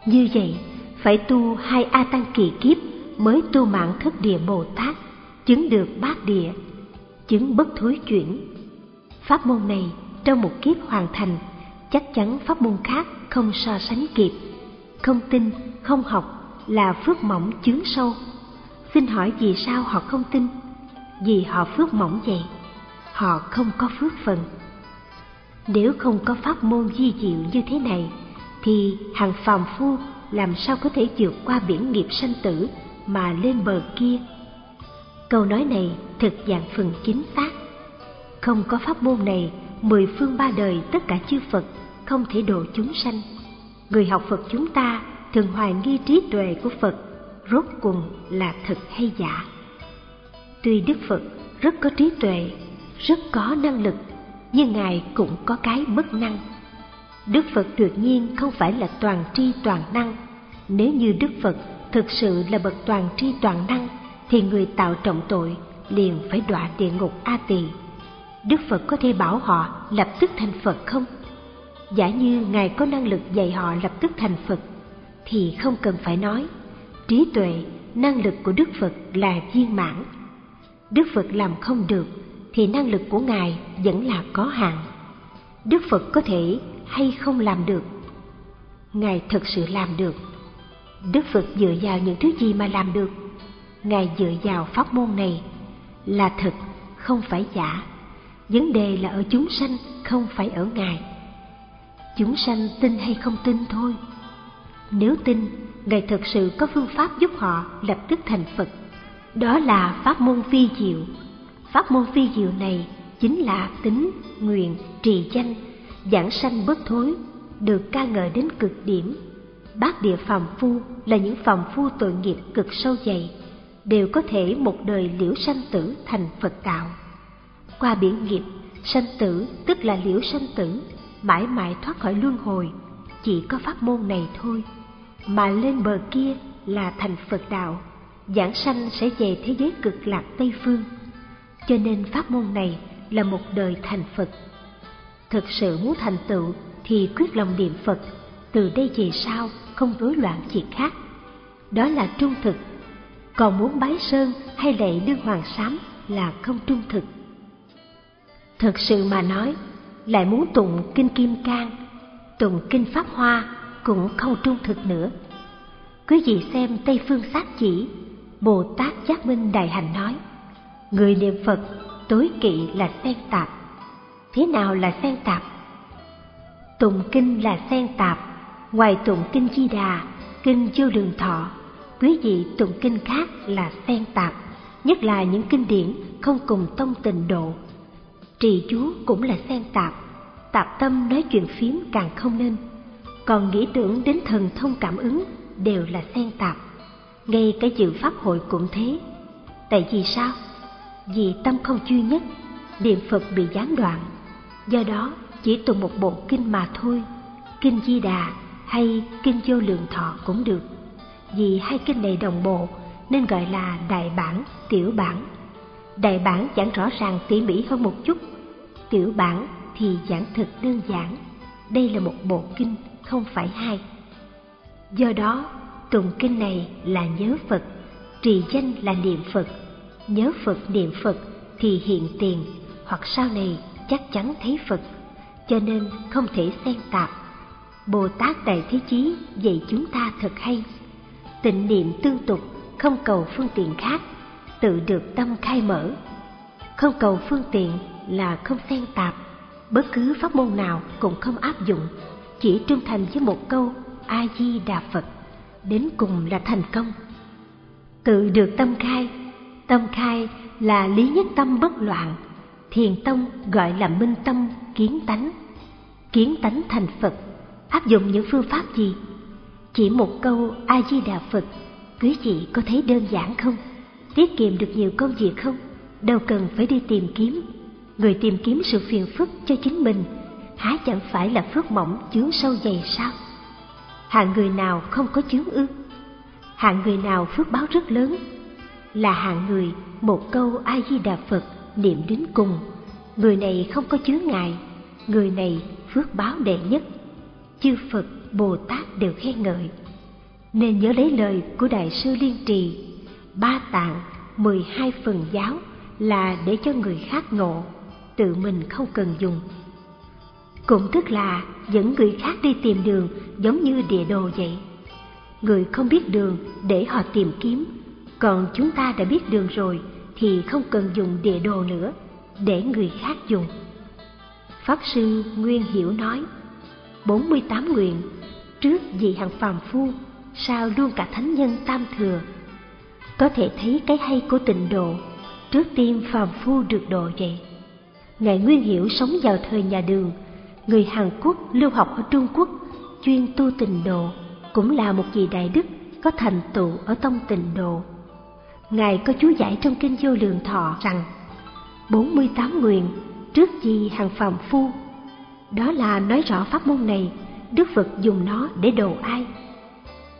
Như vậy, phải tu hai A Tăng kỳ kiếp mới tu mạng thất địa Bồ Tát, chứng được bát địa, chứng bất thối chuyển. Pháp môn này trong một kiếp hoàn thành, chắc chắn pháp môn khác không so sánh kịp. Không tin, không học là phước mỏng chướng sâu. Xin hỏi vì sao họ không tin? Vì họ phước mỏng vậy, họ không có phước phần. Nếu không có pháp môn di diệu như thế này, thì hàng phàm phu làm sao có thể vượt qua biển nghiệp sanh tử mà lên bờ kia? Câu nói này thực dạng phần chính xác. Không có pháp môn này, mười phương ba đời tất cả chư Phật không thể độ chúng sanh. Người học Phật chúng ta thường hoài nghi trí tuệ của Phật, rốt cùng là thật hay giả. Tuy Đức Phật rất có trí tuệ, rất có năng lực, nhưng Ngài cũng có cái bất năng. Đức Phật tuyệt nhiên không phải là toàn tri toàn năng. Nếu như Đức Phật thực sự là bậc toàn tri toàn năng thì người tạo trọng tội liền phải đọa địa ngục A Tỳ. Đức Phật có thể bảo họ lập tức thành Phật không? Giả như Ngài có năng lực dạy họ lập tức thành Phật, thì không cần phải nói. Trí tuệ, năng lực của Đức Phật là viên mãn. Đức Phật làm không được, thì năng lực của Ngài vẫn là có hạn. Đức Phật có thể hay không làm được? Ngài thực sự làm được. Đức Phật dựa vào những thứ gì mà làm được? Ngài dựa vào pháp môn này là thật, không phải giả. Vấn đề là ở chúng sanh, không phải ở Ngài. Chúng sanh tin hay không tin thôi. Nếu tin, Ngài thực sự có phương pháp giúp họ lập tức thành Phật. Đó là pháp môn phi diệu. Pháp môn phi diệu này chính là tính, nguyện, trì danh, giảng sanh bất thối, được ca ngợi đến cực điểm. Bát địa phàm phu là những phàm phu tội nghiệp cực sâu dày, đều có thể một đời liễu sanh tử thành Phật đạo. Qua biển nghiệp, sanh tử tức là liễu sanh tử, mãi mãi thoát khỏi luân hồi, chỉ có pháp môn này thôi. Mà lên bờ kia là thành Phật đạo, giảng sanh sẽ về thế giới cực lạc Tây Phương. Cho nên pháp môn này là một đời thành Phật. Thực sự muốn thành tựu thì quyết lòng niệm Phật, từ đây về sau không rối loạn chuyện khác. Đó là trung thực. Còn muốn bái sơn hay lệ đương hoàng sám là không trung thực. Thực sự mà nói, lại muốn tụng kinh Kim Cang, tụng kinh Pháp Hoa cũng không trung thực nữa. Quý vị xem Tây Phương Sát Chỉ, Bồ Tát Giác Minh Đại Hành nói, người niệm Phật tối kỵ là xen tạp. Thế nào là xen tạp? Tụng kinh là xen tạp, ngoài tụng kinh Di Đà, kinh Vô đường Thọ, quý vị tụng kinh khác là xen tạp, nhất là những kinh điển không cùng tông tình độ. Trì chú cũng là xen tạp, tạp tâm nói chuyện phím càng không nên, còn nghĩ tưởng đến thần thông cảm ứng đều là xen tạp. Ngay cái dự pháp hội cũng thế. Tại vì sao? Vì tâm không duy nhất, niệm Phật bị gián đoạn. Do đó, chỉ tụng một bộ kinh mà thôi, kinh Di Đà hay kinh Vô Lượng Thọ cũng được. Vì hai kinh này đồng bộ nên gọi là đại bản, tiểu bản. Đại bản giảng rõ ràng tỉ mỉ hơn một chút, tiểu bản thì giảng thực đơn giản. Đây là một bộ kinh, không phải hai. Do đó, tụng kinh này là nhớ Phật, trì danh là niệm Phật. Nhớ Phật niệm Phật thì hiện tiền, hoặc sau này chắc chắn thấy Phật cho nên không thể xen tạp. Bồ Tát Đại Thế Chí dạy chúng ta thật hay. Tịnh niệm tương tục, không cầu phương tiện khác, tự được tâm khai mở. Không cầu phương tiện là không xen tạp, bất cứ pháp môn nào cũng không áp dụng, chỉ trung thành với một câu A Di Đà Phật, đến cùng là thành công. Tự được tâm khai, tâm khai là lý nhất tâm bất loạn, thiền tông gọi là minh tâm kiến tánh. Kiến tánh thành phật áp dụng những phương pháp gì? Chỉ một câu a di đà phật quý vị có thấy đơn giản không? Tiết kiệm được nhiều công việc không? Đâu cần phải đi tìm kiếm. Người tìm kiếm sự phiền phức cho chính mình há chẳng phải là phước mỏng chướng sâu dày sao? Hạng người nào không có chướng ư? Hạng người nào phước báo rất lớn là hạng người một câu a di đà phật niệm đến cùng. Người này không có chướng ngại, người này phước báo đệ nhất. Chư phật, bồ tát đều khen ngợi. Nên nhớ lấy lời của đại sư liên trì, ba tạng, mười hai phần giáo là để cho người khác ngộ, tự mình không cần dùng. Cũng tức là dẫn người khác đi tìm đường giống như địa đồ vậy. Người không biết đường để họ tìm kiếm còn chúng ta đã biết đường rồi thì không cần dùng địa đồ nữa để người khác dùng. Pháp sư Nguyên Hiểu nói, 48 nguyện, trước vì hằng phàm phu, sao luôn cả thánh nhân tam thừa. Có thể thấy cái hay của tịnh độ, trước tiên phàm phu được độ vậy. Ngài Nguyên Hiểu sống vào thời nhà đường, người Hàn Quốc lưu học ở Trung Quốc, chuyên tu tịnh độ, cũng là một vị đại đức có thành tựu ở tông tịnh độ. Ngài có chú giải trong kinh vô lượng thọ rằng 48 nguyện trước gì hàng phàm phu. Đó là nói rõ pháp môn này, Đức Phật dùng nó để độ ai?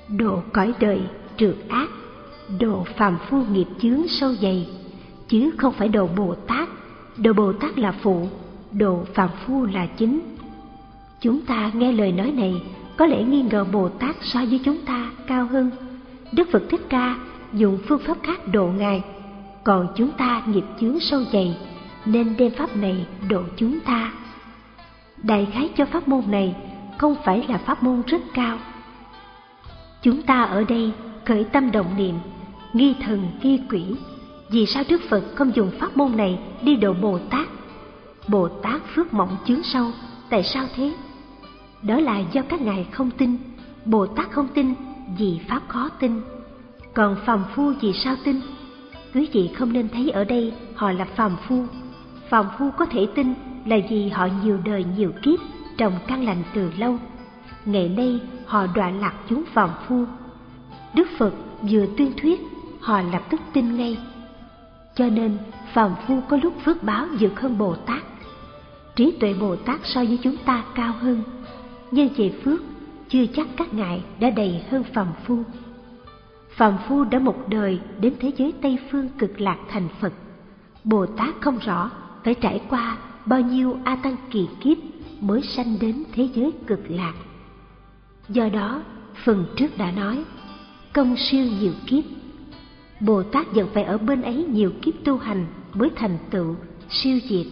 Độ cõi đời trượt ác, độ phàm phu nghiệp chướng sâu dày, chứ không phải độ Bồ Tát. Độ Bồ Tát là phụ, độ phàm phu là chính. Chúng ta nghe lời nói này có lẽ nghi ngờ Bồ Tát so với chúng ta cao hơn. Đức Phật Thích Ca dùng phương pháp khác độ Ngài, còn chúng ta nghiệp chướng sâu dày nên đem pháp này độ chúng ta. Đại khái cho pháp môn này không phải là pháp môn rất cao. Chúng ta ở đây khởi tâm động niệm, nghi thần nghi quỷ. Vì sao Đức Phật không dùng pháp môn này đi độ Bồ Tát? Bồ Tát phước mỏng chướng sâu, tại sao thế? Đó là do các ngài không tin, Bồ Tát không tin vì pháp khó tin. Còn phàm phu vì sao tin? Quý vị không nên thấy ở đây họ là phàm phu. Phàm phu có thể tin là vì họ nhiều đời nhiều kiếp trồng căn lành từ lâu. Ngày nay họ đọa lạc chúng phàm phu. Đức Phật vừa tuyên thuyết, họ lập tức tin ngay. Cho nên phàm phu có lúc phước báo vượt hơn Bồ Tát. Trí tuệ Bồ Tát so với chúng ta cao hơn. Nhưng về phước, chưa chắc các ngài đã đầy hơn phàm phu. Phàm phu đã một đời đến thế giới Tây Phương cực lạc thành Phật. Bồ Tát không rõ phải trải qua bao nhiêu A Tăng kỳ kiếp mới sanh đến thế giới cực lạc. Do đó, phần trước đã nói, công siêu nhiều kiếp. Bồ Tát vẫn phải ở bên ấy nhiều kiếp tu hành mới thành tựu siêu diệt.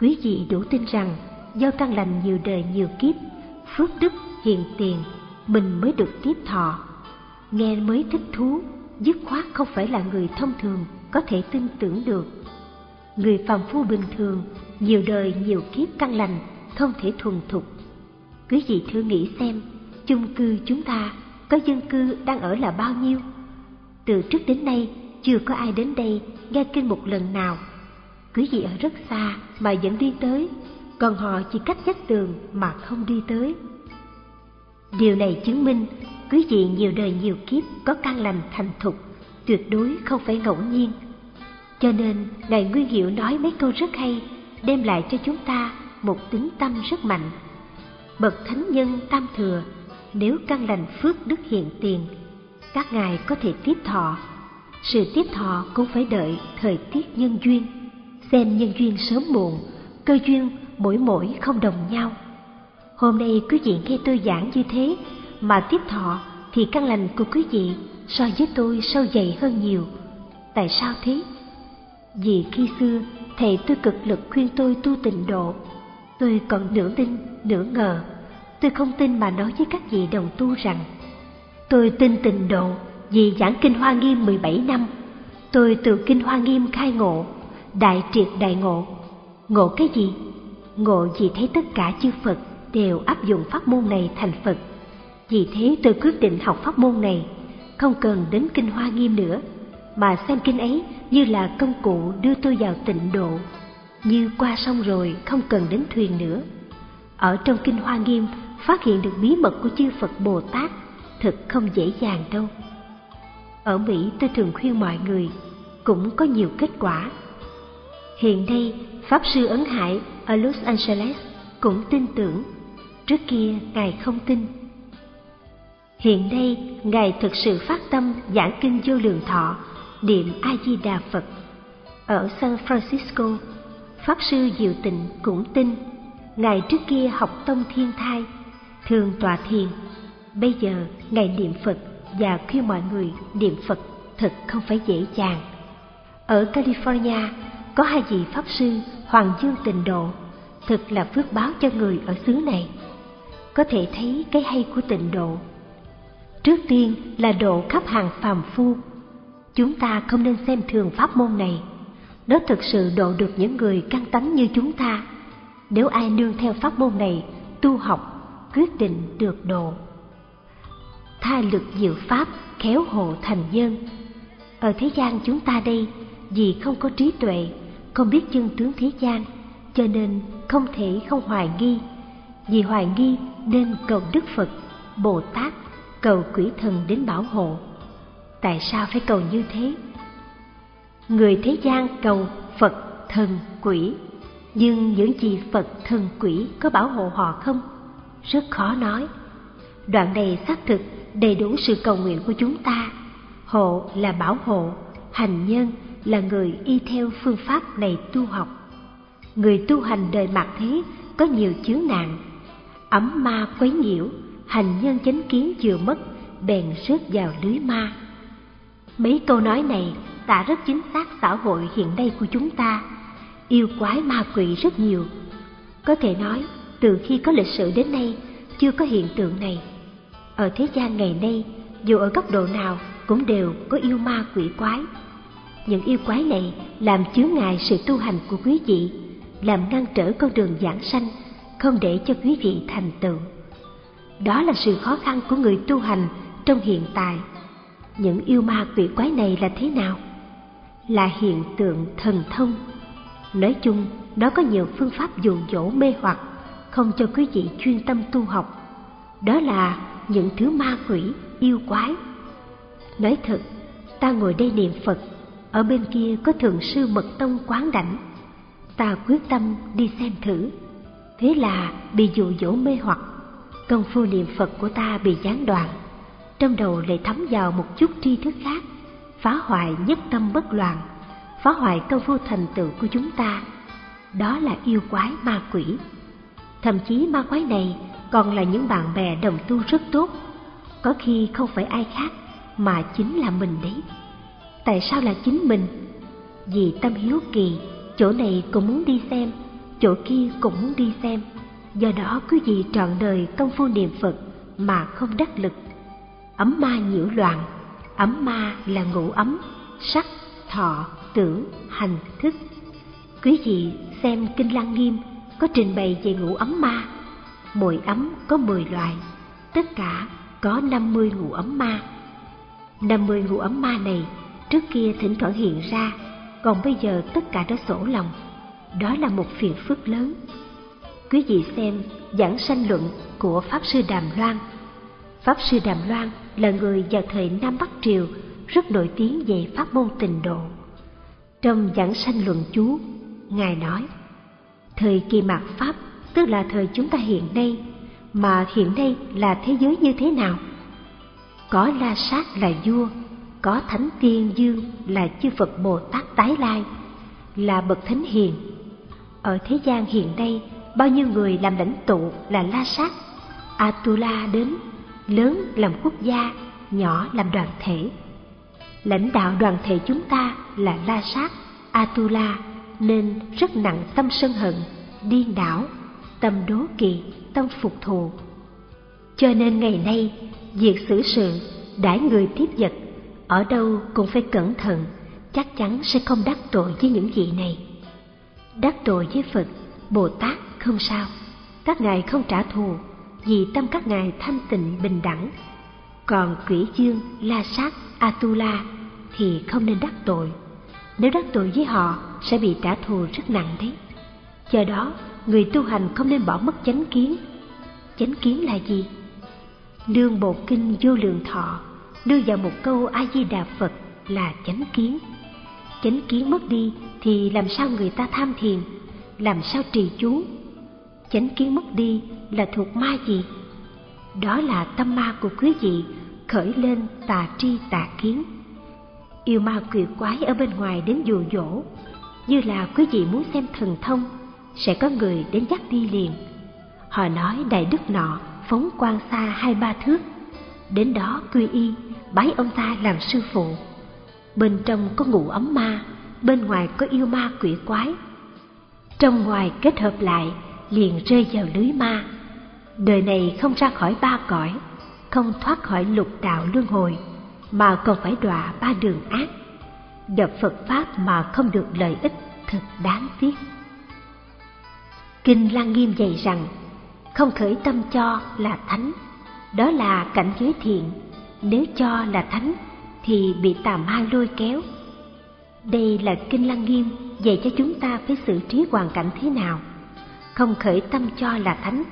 Quý vị đủ tin rằng do căn lành nhiều đời nhiều kiếp, phước đức hiện tiền, mình mới được tiếp thọ. Nghe mới thích thú, dứt khoát không phải là người thông thường có thể tin tưởng được. Người phàm phu bình thường, nhiều đời nhiều kiếp căn lành không thể thuần thục. Quý vị thử nghĩ xem, chung cư chúng ta có dân cư đang ở là bao nhiêu? Từ trước đến nay chưa có ai đến đây nghe kinh một lần nào. Quý vị ở rất xa mà vẫn đi tới, còn họ chỉ cách vách tường mà không đi tới. Điều này chứng minh quý vị nhiều đời nhiều kiếp có căn lành thành thục, tuyệt đối không phải ngẫu nhiên. Cho nên Ngài Nguyên Hiệu nói mấy câu rất hay, đem lại cho chúng ta một tính tâm rất mạnh. Bậc thánh nhân tam thừa, nếu căn lành phước đức hiện tiền, các ngài có thể tiếp thọ. Sự tiếp thọ cũng phải đợi thời tiết nhân duyên, xem nhân duyên sớm muộn, cơ duyên mỗi mỗi không đồng nhau. Hôm nay quý vị nghe tôi giảng như thế mà tiếp thọ thì căn lành của quý vị so với tôi sâu dày hơn nhiều. Tại sao thế? Vì khi xưa thầy tôi cực lực khuyên tôi tu tịnh độ Tôi còn nửa tin, nửa ngờ. Tôi không tin mà nói với các vị đồng tu rằng Tôi tin tịnh độ vì giảng Kinh Hoa Nghiêm 17 năm. Tôi từ Kinh Hoa Nghiêm khai ngộ, đại triệt đại ngộ. Ngộ cái gì? Ngộ vì thấy tất cả chư Phật đều áp dụng pháp môn này thành Phật. Vì thế tôi quyết định học pháp môn này, không cần đến Kinh Hoa Nghiêm nữa, mà xem kinh ấy như là công cụ đưa tôi vào tịnh độ như qua sông rồi không cần đến thuyền nữa. Ở trong Kinh Hoa Nghiêm phát hiện được bí mật của chư Phật Bồ Tát thật không dễ dàng đâu. Ở Mỹ tôi thường khuyên mọi người cũng có nhiều kết quả. Hiện nay, Pháp Sư Ấn Hải ở Los Angeles cũng tin tưởng, trước kia Ngài không tin. Hiện nay, Ngài thực sự phát tâm giảng kinh vô lượng thọ, niệm A-di-đà Phật. Ở San Francisco, Pháp sư Diệu Tịnh cũng tin, Ngài trước kia học tông thiên thai, thường tọa thiền. Bây giờ Ngài niệm Phật và khuyên mọi người niệm Phật thật không phải dễ dàng. Ở California có hai vị Pháp sư Hoàng Dương Tịnh Độ, thực là phước báo cho người ở xứ này. Có thể thấy cái hay của tịnh độ. Trước tiên là độ khắp hàng phàm phu. Chúng ta không nên xem thường pháp môn này nó thực sự độ được những người căn tánh như chúng ta. Nếu ai nương theo pháp môn này, tu học, quyết định được độ. Tha lực diệu pháp, khéo hộ thành nhân. Ở thế gian chúng ta đây, vì không có trí tuệ, không biết chân tướng thế gian, cho nên không thể không hoài nghi. Vì hoài nghi nên cầu Đức Phật, Bồ Tát, cầu quỷ thần đến bảo hộ. Tại sao phải cầu như thế? người thế gian cầu Phật, thần, quỷ, nhưng những gì Phật, thần, quỷ có bảo hộ họ không? Rất khó nói. Đoạn này xác thực đầy đủ sự cầu nguyện của chúng ta hộ là bảo hộ, hành nhân là người y theo phương pháp này tu học. Người tu hành đời mạt thế có nhiều chướng nạn, ấm ma quấy nhiễu, hành nhân chánh kiến vừa mất, bèn rớt vào lưới ma. Mấy câu nói này tả rất chính xác xã hội hiện nay của chúng ta. Yêu quái ma quỷ rất nhiều. Có thể nói, từ khi có lịch sử đến nay, chưa có hiện tượng này. Ở thế gian ngày nay, dù ở góc độ nào cũng đều có yêu ma quỷ quái. Những yêu quái này làm chướng ngại sự tu hành của quý vị, làm ngăn trở con đường giảng sanh, không để cho quý vị thành tựu. Đó là sự khó khăn của người tu hành trong hiện tại. Những yêu ma quỷ quái này là thế nào? Là hiện tượng thần thông. Nói chung, nó có nhiều phương pháp dụ dỗ mê hoặc, không cho quý vị chuyên tâm tu học. Đó là những thứ ma quỷ, yêu quái. Nói thật, ta ngồi đây niệm Phật, ở bên kia có thượng sư mật tông quán đảnh. Ta quyết tâm đi xem thử. Thế là bị dụ dỗ mê hoặc, công phu niệm Phật của ta bị gián đoạn. Trong đầu lại thấm vào một chút tri thức khác, phá hoại nhất tâm bất loạn, phá hoại công phu thành tựu của chúng ta. Đó là yêu quái ma quỷ. Thậm chí ma quái này còn là những bạn bè đồng tu rất tốt, có khi không phải ai khác mà chính là mình đấy. Tại sao là chính mình? Vì tâm hiếu kỳ, chỗ này cũng muốn đi xem, chỗ kia cũng muốn đi xem. Do đó quý vị trọn đời công phu niệm Phật mà không đắc lực. Ấm ma nhiễu loạn, ấm ma là ngũ ấm, sắc, thọ, tưởng, hành, thức. Quý vị xem Kinh Lăng Nghiêm có trình bày về ngũ ấm ma. Mỗi ấm có 10 loại, tất cả có 50 ngũ ấm ma. 50 ngũ ấm ma này trước kia thỉnh thoảng hiện ra, còn bây giờ tất cả đã sổ lòng. Đó là một phiền phức lớn. Quý vị xem giảng sanh luận của Pháp Sư Đàm Loan. Pháp Sư Đàm Loan là người vào thời Nam Bắc Triều rất nổi tiếng về pháp môn tình độ. Trong giảng sanh luận chú, Ngài nói, Thời kỳ mạt Pháp, tức là thời chúng ta hiện nay, mà hiện nay là thế giới như thế nào? Có La Sát là vua, có Thánh Tiên Dương là chư Phật Bồ Tát tái lai, là bậc thánh hiền. Ở thế gian hiện nay, bao nhiêu người làm lãnh tụ là La Sát, Atula đến, lớn làm quốc gia, nhỏ làm đoàn thể. Lãnh đạo đoàn thể chúng ta là La Sát, Atula nên rất nặng tâm sân hận, điên đảo, tâm đố kỵ, tâm phục thù. Cho nên ngày nay, việc xử sự, đãi người tiếp vật, ở đâu cũng phải cẩn thận, chắc chắn sẽ không đắc tội với những vị này. Đắc tội với Phật, Bồ Tát không sao, các ngài không trả thù, vì tâm các ngài thanh tịnh bình đẳng. Còn quỷ dương, la sát, atula thì không nên đắc tội. Nếu đắc tội với họ sẽ bị trả thù rất nặng đấy. Do đó, người tu hành không nên bỏ mất chánh kiến. Chánh kiến là gì? Lương bộ kinh vô lượng thọ, đưa vào một câu A-di-đà Phật là chánh kiến. Chánh kiến mất đi thì làm sao người ta tham thiền, làm sao trì chú? Chánh kiến mất đi là thuộc ma gì? Đó là tâm ma của quý vị khởi lên tà tri tà kiến. Yêu ma quỷ quái ở bên ngoài đến dụ dỗ, như là quý vị muốn xem thần thông, sẽ có người đến dắt đi liền. Họ nói đại đức nọ phóng quan xa hai ba thước, đến đó quy y, bái ông ta làm sư phụ. Bên trong có ngủ ấm ma, bên ngoài có yêu ma quỷ quái. Trong ngoài kết hợp lại liền rơi vào lưới ma. Đời này không ra khỏi ba cõi, không thoát khỏi lục đạo luân hồi, mà còn phải đọa ba đường ác. Đập phật pháp mà không được lợi ích thật đáng tiếc. Kinh lăng nghiêm dạy rằng, không khởi tâm cho là thánh, đó là cảnh giới thiện. Nếu cho là thánh, thì bị tà ma lôi kéo. Đây là kinh lăng nghiêm dạy cho chúng ta phải xử trí hoàn cảnh thế nào không khởi tâm cho là thánh.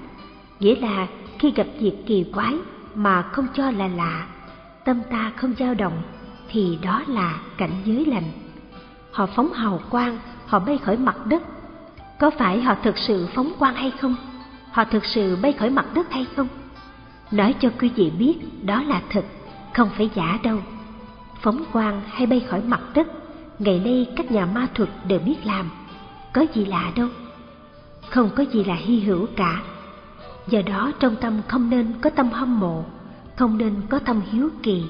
Nghĩa là khi gặp việc kỳ quái mà không cho là lạ tâm ta không dao động thì đó là cảnh giới lành. Họ phóng hào quang họ bay khỏi mặt đất. Có phải họ thực sự phóng quang hay không? Họ thực sự bay khỏi mặt đất hay không? Nói cho quý vị biết đó là thật không phải giả đâu. Phóng quang hay bay khỏi mặt đất, ngày nay các nhà ma thuật đều biết làm. Có gì lạ đâu. Không có gì là hy hữu cả. Do đó trong tâm không nên có tâm hâm mộ, không nên có tâm hiếu kỳ,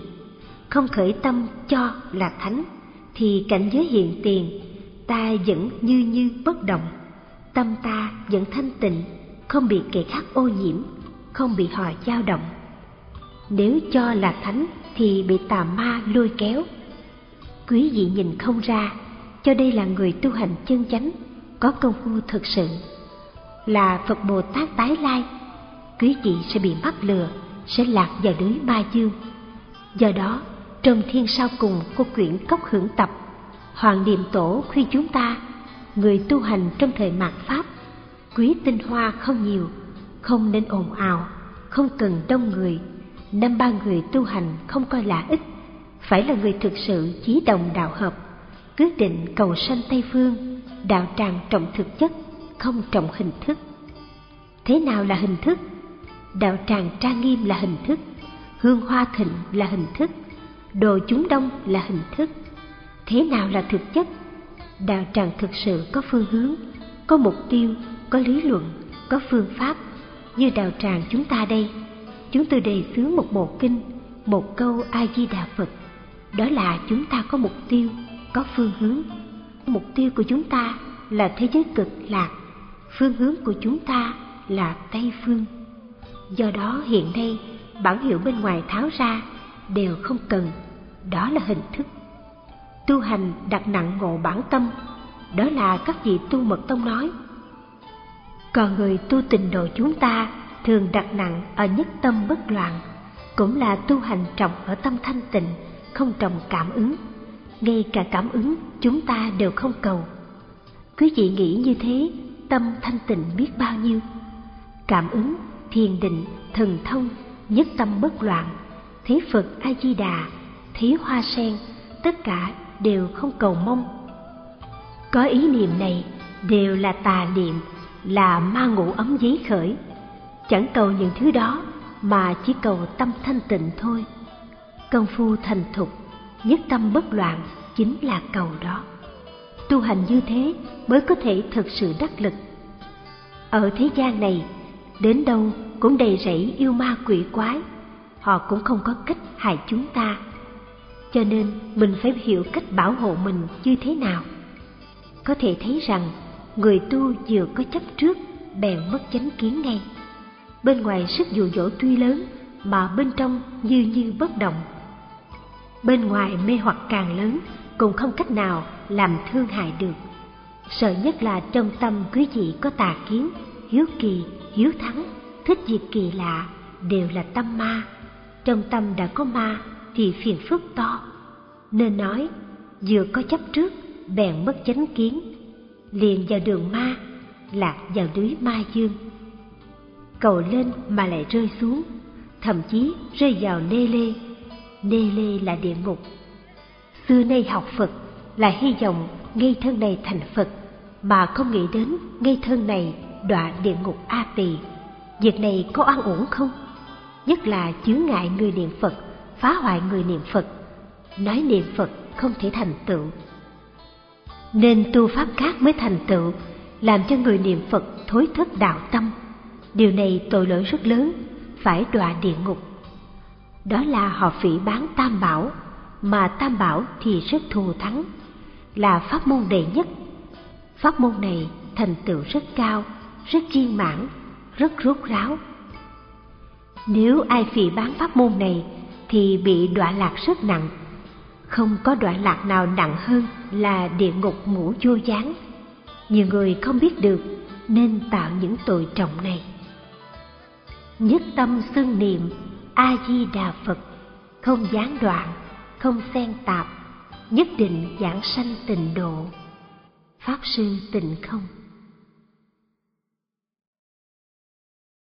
không khởi tâm cho là thánh, thì cảnh giới hiện tiền, ta vẫn như như bất động, tâm ta vẫn thanh tịnh, không bị kẻ khác ô nhiễm, không bị họ dao động. Nếu cho là thánh thì bị tà ma lôi kéo. Quý vị nhìn không ra, cho đây là người tu hành chân chánh, có công phu thực sự. Là Phật Bồ Tát tái lai, quý vị sẽ bị mắc lừa, sẽ lạc vào lưới ma dương. Do đó, trong thiên sau cùng của quyển Cốc Hưởng Tập, Hoàng Niệm Tổ khuyên chúng ta, người tu hành trong thời mạt Pháp, quý tinh hoa không nhiều, không nên ồn ào, không cần đông người, năm ba người tu hành không coi là ít, phải là người thực sự chí đồng đạo hợp, quyết định cầu sanh Tây Phương, đạo tràng trọng thực chất, không trọng hình thức. Thế nào là hình thức? Đạo tràng trang nghiêm là hình thức, hương hoa thịnh là hình thức, đồ chúng đông là hình thức. Thế nào là thực chất? Đạo tràng thực sự có phương hướng, có mục tiêu, có lý luận, có phương pháp, như đạo tràng chúng ta đây chúng tôi đề xướng một bộ kinh, một câu A Di Đà Phật. Đó là chúng ta có mục tiêu, có phương hướng. Mục tiêu của chúng ta là thế giới cực lạc, phương hướng của chúng ta là Tây phương. Do đó hiện nay bản hiệu bên ngoài tháo ra đều không cần, đó là hình thức. Tu hành đặt nặng ngộ bản tâm, đó là các vị tu mật tông nói. Còn người tu tình độ chúng ta thường đặt nặng ở nhất tâm bất loạn, cũng là tu hành trọng ở tâm thanh tịnh, không trọng cảm ứng. Ngay cả cảm ứng chúng ta đều không cầu. Quý vị nghĩ như thế, tâm thanh tịnh biết bao nhiêu. Cảm ứng, thiền định, thần thông, nhất tâm bất loạn, thế Phật A-di-đà, thí hoa sen, tất cả đều không cầu mong. Có ý niệm này đều là tà niệm, là ma ngủ ấm giấy khởi, chẳng cầu những thứ đó mà chỉ cầu tâm thanh tịnh thôi công phu thành thục nhất tâm bất loạn chính là cầu đó tu hành như thế mới có thể thực sự đắc lực. Ở thế gian này, đến đâu cũng đầy rẫy yêu ma quỷ quái, họ cũng không có cách hại chúng ta. Cho nên mình phải hiểu cách bảo hộ mình như thế nào. Có thể thấy rằng, người tu vừa có chấp trước, bèn mất chánh kiến ngay. Bên ngoài sức dụ dỗ tuy lớn, mà bên trong như như bất động. Bên ngoài mê hoặc càng lớn cũng không cách nào làm thương hại được. Sợ nhất là trong tâm quý vị có tà kiến hiếu kỳ hiếu thắng thích việc kỳ lạ đều là tâm ma. Trong tâm đã có ma thì phiền phức to. Nên nói vừa có chấp trước bèn mất chánh kiến. Liền vào đường ma lạc vào lưới ma dương. Cầu lên mà lại rơi xuống, thậm chí rơi vào nê lê. Nê lê là địa ngục. Xưa nay học Phật là hy vọng ngây thân này thành Phật, mà không nghĩ đến ngây thân này đọa địa ngục A Tỳ. Việc này có an ổn không? Nhất là chướng ngại người niệm Phật, phá hoại người niệm Phật, nói niệm Phật không thể thành tựu. Nên tu pháp khác mới thành tựu, làm cho người niệm Phật thối thất đạo tâm điều này tội lỗi rất lớn phải đọa địa ngục đó là họ phỉ bán tam bảo mà tam bảo thì rất thù thắng, là pháp môn đệ nhất. Pháp môn này thành tựu rất cao, rất viên mãn, rất rốt ráo. Nếu ai phỉ bán pháp môn này thì bị đọa lạc rất nặng. Không có đọa lạc nào nặng hơn là địa ngục ngũ vô gián. Nhiều người không biết được nên tạo những tội trọng này. Nhất tâm xưng niệm a di đà phật, không gián đoạn không xen tạp nhất định giảng sanh tịnh độ. Pháp sư tịnh không